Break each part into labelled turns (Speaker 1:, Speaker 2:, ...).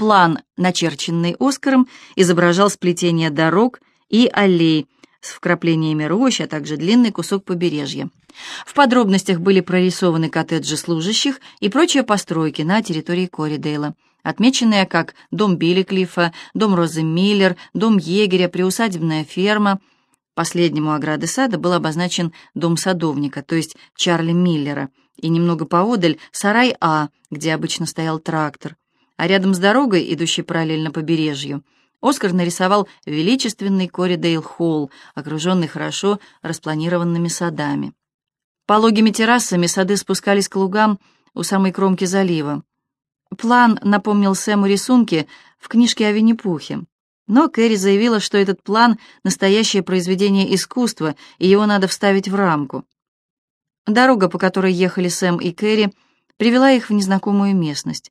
Speaker 1: План, начерченный Оскаром, изображал сплетение дорог и аллей с вкраплениями рощ, а также длинный кусок побережья. В подробностях были прорисованы коттеджи служащих и прочие постройки на территории Коридейла, отмеченные как дом Билли Клиффа, дом Розы Миллер, дом егеря, приусадебная ферма. Последнему ограды сада был обозначен дом садовника, то есть Чарли Миллера, и немного поодаль сарай А, где обычно стоял трактор. А рядом с дорогой, идущей параллельно побережью, Оскар нарисовал величественный Коридейл Холл, окруженный хорошо распланированными садами. Пологими террасами сады спускались к лугам у самой кромки залива. План напомнил Сэму рисунки в книжке о Винни-Пухе. Но Кэрри заявила, что этот план — настоящее произведение искусства, и его надо вставить в рамку. Дорога, по которой ехали Сэм и Кэрри, привела их в незнакомую местность.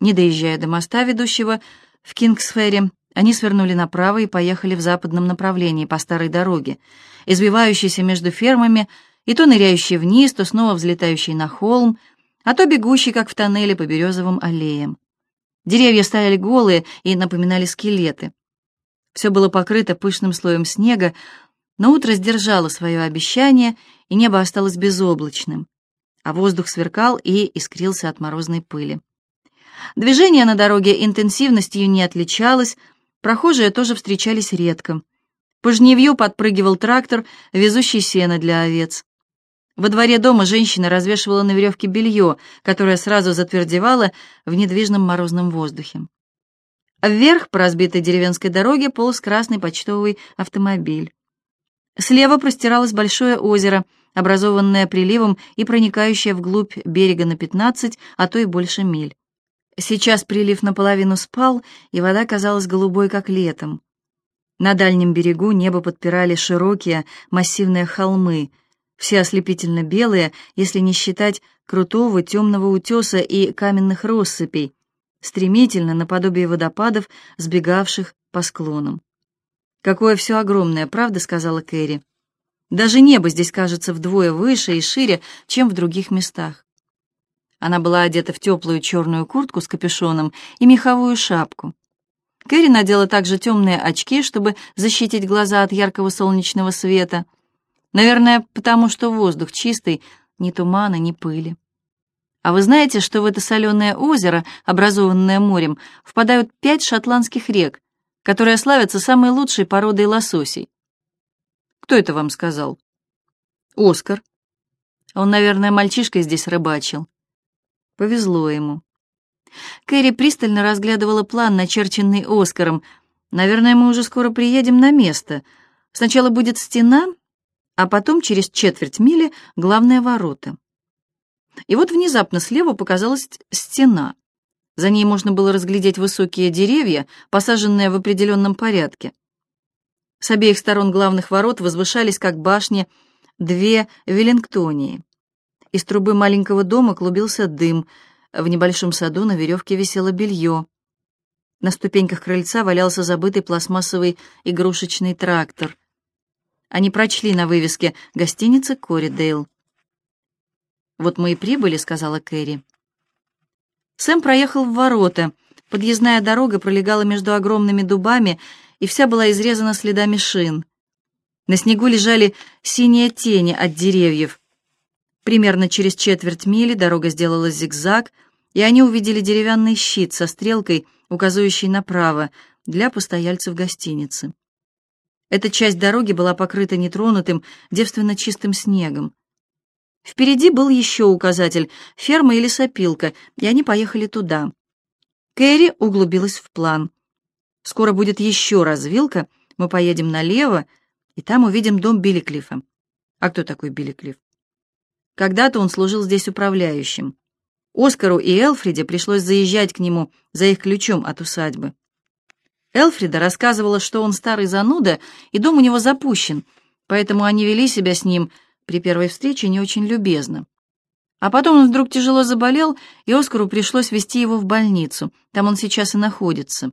Speaker 1: Не доезжая до моста, ведущего в Кингсфере, они свернули направо и поехали в западном направлении по старой дороге, избивающейся между фермами и то ныряющей вниз, то снова взлетающей на холм, а то бегущей, как в тоннеле по березовым аллеям. Деревья стояли голые и напоминали скелеты. Все было покрыто пышным слоем снега, но утро сдержало свое обещание, и небо осталось безоблачным, а воздух сверкал и искрился от морозной пыли. Движение на дороге интенсивностью не отличалось, прохожие тоже встречались редко. По жневью подпрыгивал трактор, везущий сено для овец. Во дворе дома женщина развешивала на веревке белье, которое сразу затвердевало в недвижном морозном воздухе. Вверх по разбитой деревенской дороге полз красный почтовый автомобиль. Слева простиралось большое озеро, образованное приливом и проникающее вглубь берега на 15, а то и больше миль. Сейчас прилив наполовину спал, и вода казалась голубой, как летом. На дальнем берегу небо подпирали широкие массивные холмы, все ослепительно белые, если не считать крутого темного утеса и каменных россыпей, стремительно наподобие водопадов, сбегавших по склонам. «Какое все огромное, правда?» — сказала Кэрри. «Даже небо здесь кажется вдвое выше и шире, чем в других местах». Она была одета в теплую черную куртку с капюшоном и меховую шапку. Кэрри надела также темные очки, чтобы защитить глаза от яркого солнечного света. Наверное, потому что воздух чистый, ни тумана, ни пыли. А вы знаете, что в это соленое озеро, образованное морем, впадают пять шотландских рек, которые славятся самой лучшей породой лососей? Кто это вам сказал? Оскар. Он, наверное, мальчишкой здесь рыбачил. Повезло ему. Кэрри пристально разглядывала план, начерченный Оскаром. «Наверное, мы уже скоро приедем на место. Сначала будет стена, а потом через четверть мили главные ворота». И вот внезапно слева показалась стена. За ней можно было разглядеть высокие деревья, посаженные в определенном порядке. С обеих сторон главных ворот возвышались, как башни, две Веллингтонии. Из трубы маленького дома клубился дым. В небольшом саду на веревке висело белье. На ступеньках крыльца валялся забытый пластмассовый игрушечный трактор. Они прочли на вывеске «Гостиница Коридейл». «Вот мы и прибыли», — сказала Кэрри. Сэм проехал в ворота. Подъездная дорога пролегала между огромными дубами, и вся была изрезана следами шин. На снегу лежали синие тени от деревьев. Примерно через четверть мили дорога сделала зигзаг, и они увидели деревянный щит со стрелкой, указывающей направо, для постояльцев гостиницы. Эта часть дороги была покрыта нетронутым, девственно чистым снегом. Впереди был еще указатель — ферма или сопилка, и они поехали туда. Кэрри углубилась в план. Скоро будет еще развилка, мы поедем налево, и там увидим дом Билликлифа. А кто такой Билликлифф? Когда-то он служил здесь управляющим. Оскару и Элфриде пришлось заезжать к нему за их ключом от усадьбы. Элфрида рассказывала, что он старый зануда, и дом у него запущен, поэтому они вели себя с ним при первой встрече не очень любезно. А потом он вдруг тяжело заболел, и Оскару пришлось везти его в больницу. Там он сейчас и находится.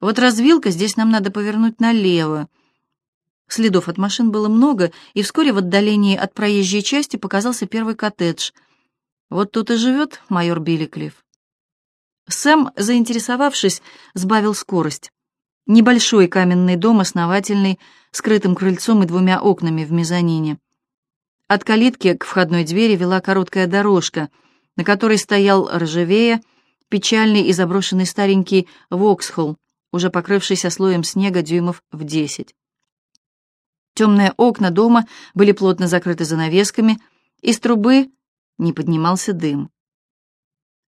Speaker 1: Вот развилка, здесь нам надо повернуть налево. Следов от машин было много, и вскоре в отдалении от проезжей части показался первый коттедж. Вот тут и живет майор Билликлифф. Сэм, заинтересовавшись, сбавил скорость. Небольшой каменный дом, основательный, скрытым крыльцом и двумя окнами в мезонине. От калитки к входной двери вела короткая дорожка, на которой стоял ржавея, печальный и заброшенный старенький Воксхолл, уже покрывшийся слоем снега дюймов в десять. Темные окна дома были плотно закрыты занавесками, из трубы не поднимался дым.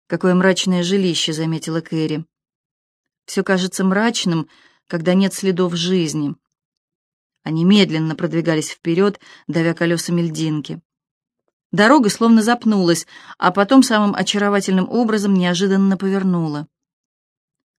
Speaker 1: «Какое мрачное жилище», — заметила Кэрри. «Все кажется мрачным, когда нет следов жизни». Они медленно продвигались вперед, давя колесами льдинки. Дорога словно запнулась, а потом самым очаровательным образом неожиданно повернула.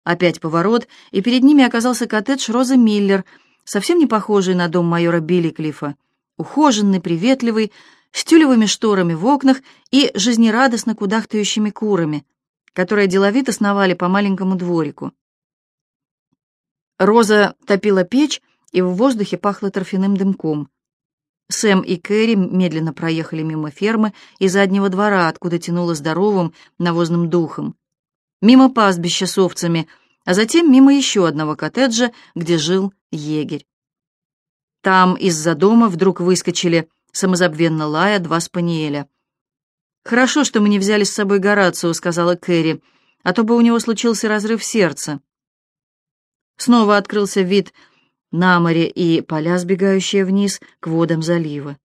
Speaker 1: Опять поворот, и перед ними оказался коттедж Розы Миллер, совсем не похожий на дом майора Билликлифа, ухоженный, приветливый, с тюлевыми шторами в окнах и жизнерадостно кудахтающими курами, которые деловито сновали по маленькому дворику. Роза топила печь, и в воздухе пахло торфяным дымком. Сэм и Кэрри медленно проехали мимо фермы и заднего двора, откуда тянуло здоровым навозным духом, мимо пастбища с овцами, а затем мимо еще одного коттеджа, где жил егерь. Там из-за дома вдруг выскочили, самозабвенно лая, два спаниеля. «Хорошо, что мы не взяли с собой Горацио», — сказала Кэрри, «а то бы у него случился разрыв сердца». Снова открылся вид на море и поля, сбегающие вниз к водам залива.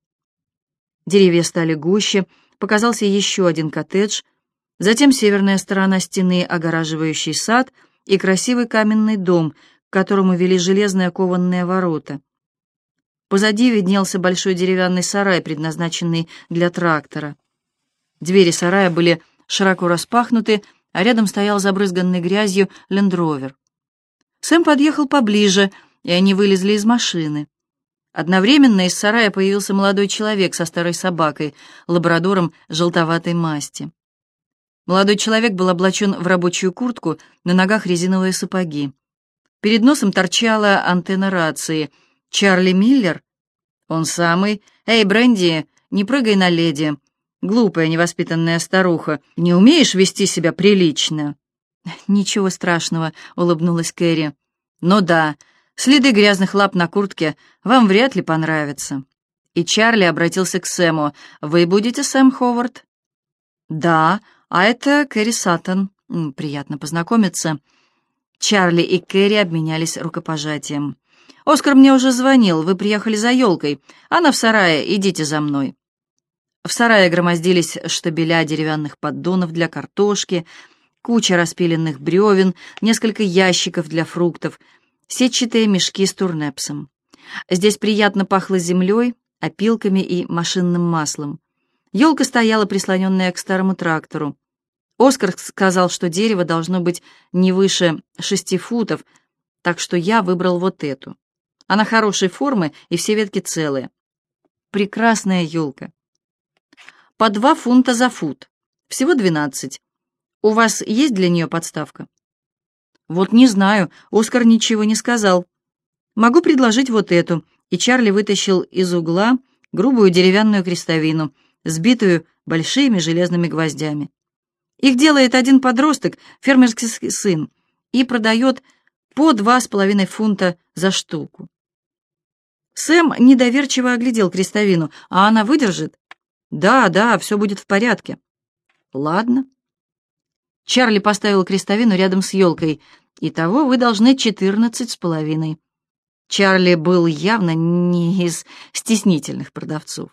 Speaker 1: Деревья стали гуще, показался еще один коттедж, затем северная сторона стены, огораживающий сад, и красивый каменный дом, к которому вели железные кованные ворота. Позади виднелся большой деревянный сарай, предназначенный для трактора. Двери сарая были широко распахнуты, а рядом стоял забрызганный грязью лендровер. Сэм подъехал поближе, и они вылезли из машины. Одновременно из сарая появился молодой человек со старой собакой, лабрадором желтоватой масти. Молодой человек был облачен в рабочую куртку, на ногах резиновые сапоги. Перед носом торчала антенна рации. «Чарли Миллер?» «Он самый. Эй, Бренди, не прыгай на леди. Глупая, невоспитанная старуха. Не умеешь вести себя прилично?» «Ничего страшного», — улыбнулась Кэрри. «Ну да, следы грязных лап на куртке вам вряд ли понравятся». И Чарли обратился к Сэму. «Вы будете Сэм Ховард?» «Да, а это Кэрри Саттон. Приятно познакомиться». Чарли и Кэрри обменялись рукопожатием. «Оскар мне уже звонил. Вы приехали за елкой. Она в сарае. Идите за мной». В сарае громоздились штабеля деревянных поддонов для картошки, куча распиленных бревен, несколько ящиков для фруктов, сетчатые мешки с турнепсом. Здесь приятно пахло землей, опилками и машинным маслом. Елка стояла, прислоненная к старому трактору. Оскар сказал, что дерево должно быть не выше шести футов, так что я выбрал вот эту. Она хорошей формы, и все ветки целые. Прекрасная елка. По два фунта за фут. Всего двенадцать. У вас есть для нее подставка? Вот не знаю, Оскар ничего не сказал. Могу предложить вот эту. И Чарли вытащил из угла грубую деревянную крестовину, сбитую большими железными гвоздями. Их делает один подросток, фермерский сын, и продает по два с половиной фунта за штуку. Сэм недоверчиво оглядел крестовину. «А она выдержит?» «Да, да, все будет в порядке». «Ладно». Чарли поставил крестовину рядом с елкой. «Итого вы должны четырнадцать с половиной». Чарли был явно не из стеснительных продавцов.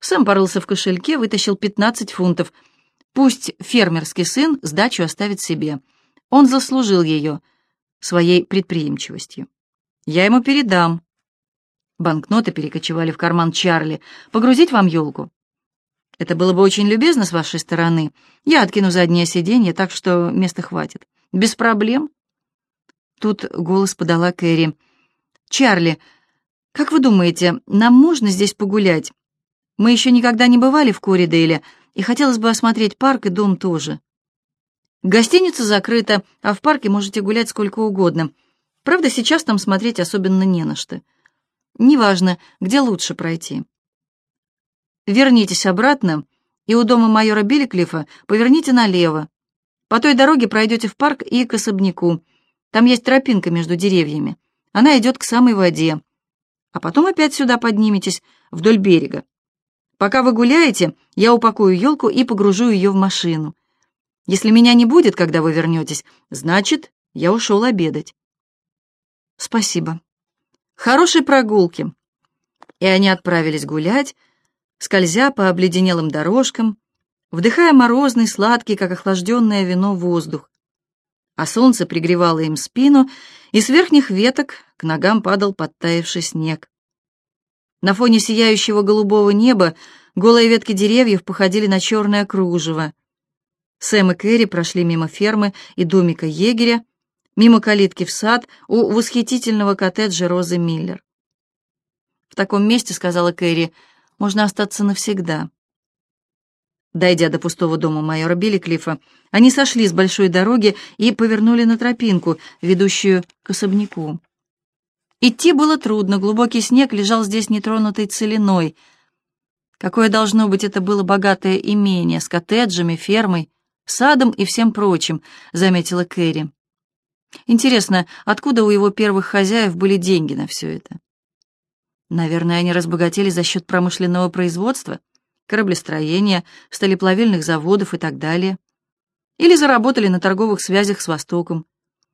Speaker 1: Сэм порылся в кошельке, вытащил пятнадцать фунтов. Пусть фермерский сын сдачу оставит себе. Он заслужил ее своей предприимчивостью. Я ему передам. Банкноты перекочевали в карман Чарли. «Погрузить вам елку?» Это было бы очень любезно с вашей стороны. Я откину заднее сиденье, так что места хватит. Без проблем. Тут голос подала Кэрри. «Чарли, как вы думаете, нам можно здесь погулять? Мы еще никогда не бывали в Коридейле, и хотелось бы осмотреть парк и дом тоже. Гостиница закрыта, а в парке можете гулять сколько угодно. Правда, сейчас там смотреть особенно не на что. Неважно, где лучше пройти». Вернитесь обратно, и у дома майора Билликлифа поверните налево. По той дороге пройдете в парк и к особняку. Там есть тропинка между деревьями. Она идет к самой воде. А потом опять сюда подниметесь, вдоль берега. Пока вы гуляете, я упакую елку и погружу ее в машину. Если меня не будет, когда вы вернетесь, значит, я ушел обедать. Спасибо. Хорошей прогулки. И они отправились гулять, скользя по обледенелым дорожкам, вдыхая морозный, сладкий, как охлажденное вино, воздух. А солнце пригревало им спину, и с верхних веток к ногам падал подтаявший снег. На фоне сияющего голубого неба голые ветки деревьев походили на черное кружево. Сэм и Кэрри прошли мимо фермы и домика егеря, мимо калитки в сад у восхитительного коттеджа Розы Миллер. «В таком месте, — сказала Кэрри, — можно остаться навсегда». Дойдя до пустого дома майора Билликлифа, они сошли с большой дороги и повернули на тропинку, ведущую к особняку. Идти было трудно, глубокий снег лежал здесь нетронутой целиной. Какое должно быть это было богатое имение с коттеджами, фермой, садом и всем прочим, заметила Кэрри. Интересно, откуда у его первых хозяев были деньги на все это? Наверное, они разбогатели за счет промышленного производства, кораблестроения, сталеплавильных заводов и так далее. Или заработали на торговых связях с Востоком.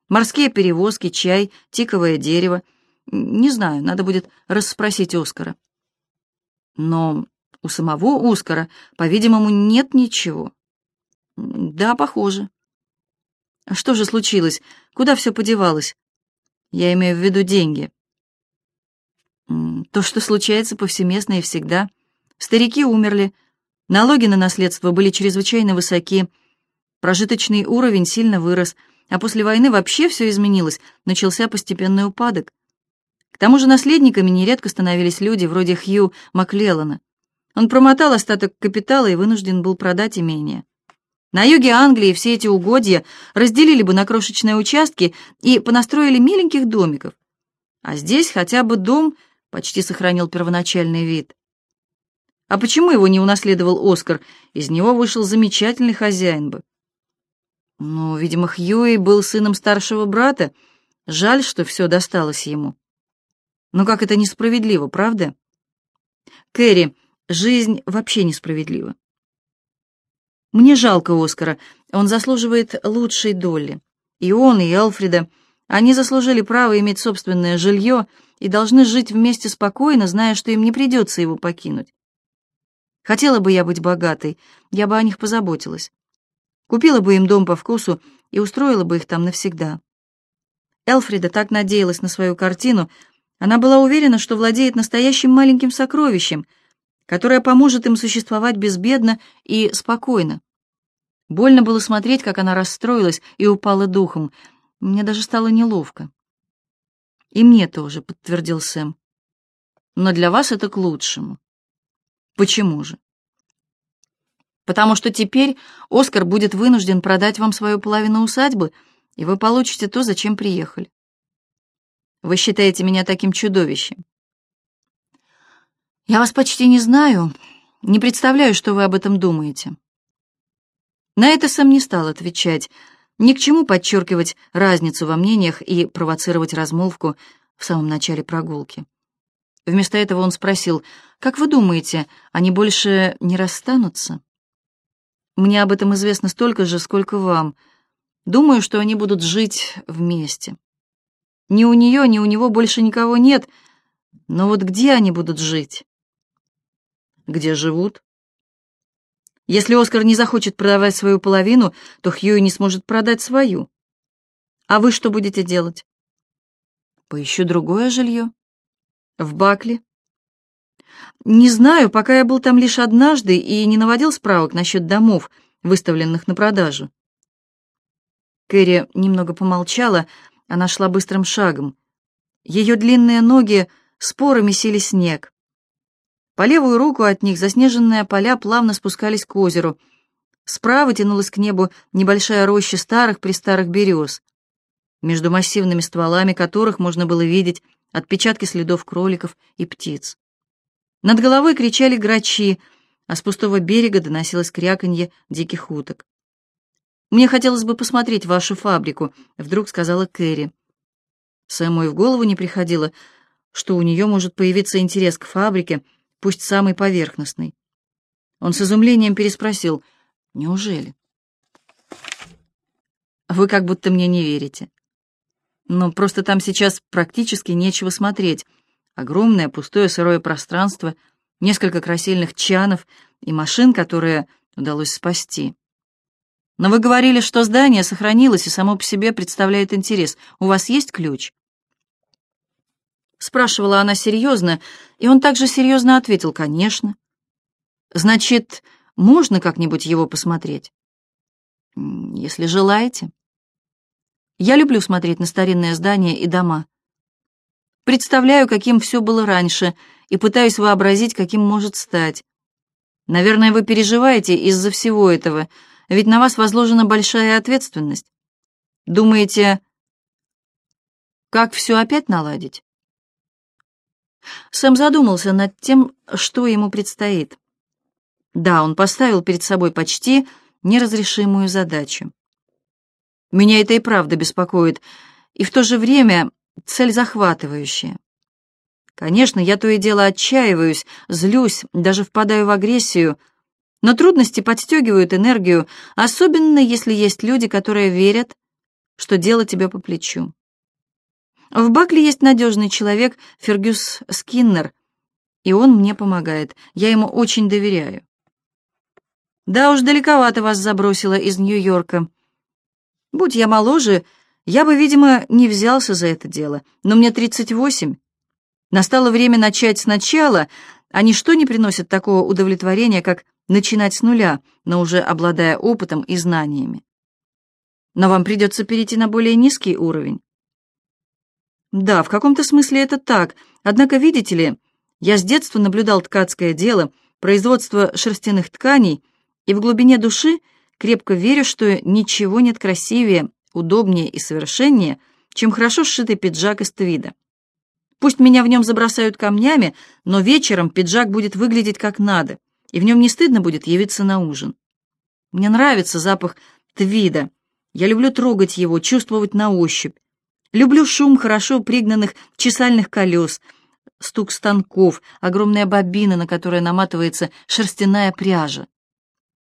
Speaker 1: Морские перевозки, чай, тиковое дерево. Не знаю, надо будет расспросить Оскара. Но у самого Оскара, по-видимому, нет ничего. Да, похоже. А что же случилось? Куда все подевалось? Я имею в виду деньги. То, что случается повсеместно и всегда. Старики умерли, налоги на наследство были чрезвычайно высоки, прожиточный уровень сильно вырос, а после войны вообще все изменилось, начался постепенный упадок. К тому же наследниками нередко становились люди вроде Хью Маклеллана. Он промотал остаток капитала и вынужден был продать имение. На юге Англии все эти угодья разделили бы на крошечные участки и понастроили миленьких домиков. А здесь хотя бы дом почти сохранил первоначальный вид. А почему его не унаследовал Оскар? Из него вышел замечательный хозяин бы. Ну, видимо, Хьюи был сыном старшего брата. Жаль, что все досталось ему. Но как это несправедливо, правда? Кэрри, жизнь вообще несправедлива. Мне жалко Оскара, он заслуживает лучшей доли. И он, и Элфрида, они заслужили право иметь собственное жилье и должны жить вместе спокойно, зная, что им не придется его покинуть. Хотела бы я быть богатой, я бы о них позаботилась. Купила бы им дом по вкусу и устроила бы их там навсегда. Элфрида так надеялась на свою картину, она была уверена, что владеет настоящим маленьким сокровищем — которая поможет им существовать безбедно и спокойно. Больно было смотреть, как она расстроилась и упала духом. Мне даже стало неловко. «И мне тоже», — подтвердил Сэм. «Но для вас это к лучшему». «Почему же?» «Потому что теперь Оскар будет вынужден продать вам свою половину усадьбы, и вы получите то, зачем приехали. Вы считаете меня таким чудовищем. Я вас почти не знаю, не представляю, что вы об этом думаете. На это Сэм не стал отвечать. Ни к чему подчеркивать разницу во мнениях и провоцировать размолвку в самом начале прогулки. Вместо этого он спросил, «Как вы думаете, они больше не расстанутся?» «Мне об этом известно столько же, сколько вам. Думаю, что они будут жить вместе. Ни у нее, ни у него больше никого нет, но вот где они будут жить?» где живут. Если Оскар не захочет продавать свою половину, то Хьюи не сможет продать свою. А вы что будете делать? Поищу другое жилье. В Бакли. Не знаю, пока я был там лишь однажды и не наводил справок насчет домов, выставленных на продажу. Кэрри немного помолчала, она шла быстрым шагом. Ее длинные ноги споро месили снег. По левую руку от них заснеженные поля плавно спускались к озеру. Справа тянулась к небу небольшая роща старых-престарых берез, между массивными стволами которых можно было видеть отпечатки следов кроликов и птиц. Над головой кричали грачи, а с пустого берега доносилось кряканье диких уток. «Мне хотелось бы посмотреть вашу фабрику», — вдруг сказала Кэрри. Сэму в голову не приходило, что у нее может появиться интерес к фабрике, пусть самый поверхностный. Он с изумлением переспросил, «Неужели?» «Вы как будто мне не верите». «Но просто там сейчас практически нечего смотреть. Огромное пустое сырое пространство, несколько красильных чанов и машин, которые удалось спасти». Но вы говорили, что здание сохранилось и само по себе представляет интерес. У вас есть ключ?» Спрашивала она серьезно, и он также серьезно ответил, «Конечно». «Значит, можно как-нибудь его посмотреть?» «Если желаете». Я люблю смотреть на старинные здания и дома. Представляю, каким все было раньше, и пытаюсь вообразить, каким может стать. Наверное, вы переживаете из-за всего этого — ведь на вас возложена большая ответственность. Думаете, как все опять наладить? Сэм задумался над тем, что ему предстоит. Да, он поставил перед собой почти неразрешимую задачу. Меня это и правда беспокоит, и в то же время цель захватывающая. Конечно, я то и дело отчаиваюсь, злюсь, даже впадаю в агрессию — но трудности подстегивают энергию, особенно если есть люди, которые верят, что дело тебе по плечу. В Бакли есть надежный человек, Фергюс Скиннер, и он мне помогает. Я ему очень доверяю. Да уж, далековато вас забросило из Нью-Йорка. Будь я моложе, я бы, видимо, не взялся за это дело, но мне 38. Настало время начать сначала, а ничто не приносит такого удовлетворения, как начинать с нуля, но уже обладая опытом и знаниями. Но вам придется перейти на более низкий уровень. Да, в каком-то смысле это так. Однако, видите ли, я с детства наблюдал ткацкое дело, производство шерстяных тканей, и в глубине души крепко верю, что ничего нет красивее, удобнее и совершеннее, чем хорошо сшитый пиджак из твида. Пусть меня в нем забросают камнями, но вечером пиджак будет выглядеть как надо — и в нем не стыдно будет явиться на ужин. Мне нравится запах твида. Я люблю трогать его, чувствовать на ощупь. Люблю шум хорошо пригнанных чесальных колес, стук станков, огромная бобина, на которой наматывается шерстяная пряжа.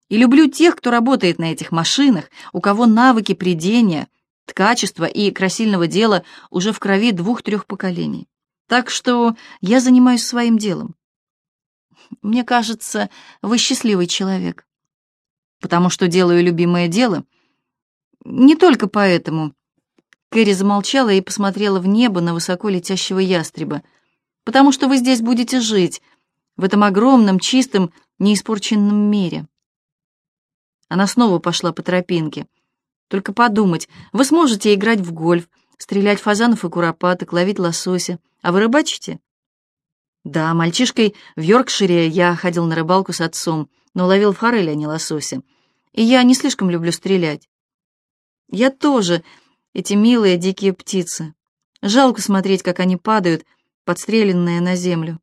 Speaker 1: И люблю тех, кто работает на этих машинах, у кого навыки придения, ткачества и красильного дела уже в крови двух-трех поколений. Так что я занимаюсь своим делом. Мне кажется, вы счастливый человек. Потому что делаю любимое дело. Не только поэтому. Кэрри замолчала и посмотрела в небо на высоко летящего ястреба. Потому что вы здесь будете жить, в этом огромном, чистом, неиспорченном мире. Она снова пошла по тропинке. Только подумать, вы сможете играть в гольф, стрелять фазанов и куропаток, ловить лосося. А вы рыбачите? Да, мальчишкой в Йоркшире я ходил на рыбалку с отцом, но ловил форель, а не лосося. И я не слишком люблю стрелять. Я тоже, эти милые дикие птицы. Жалко смотреть, как они падают, подстреленные на землю.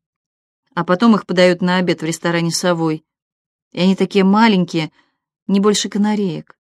Speaker 1: А потом их подают на обед в ресторане «Совой». И они такие маленькие, не больше канареек.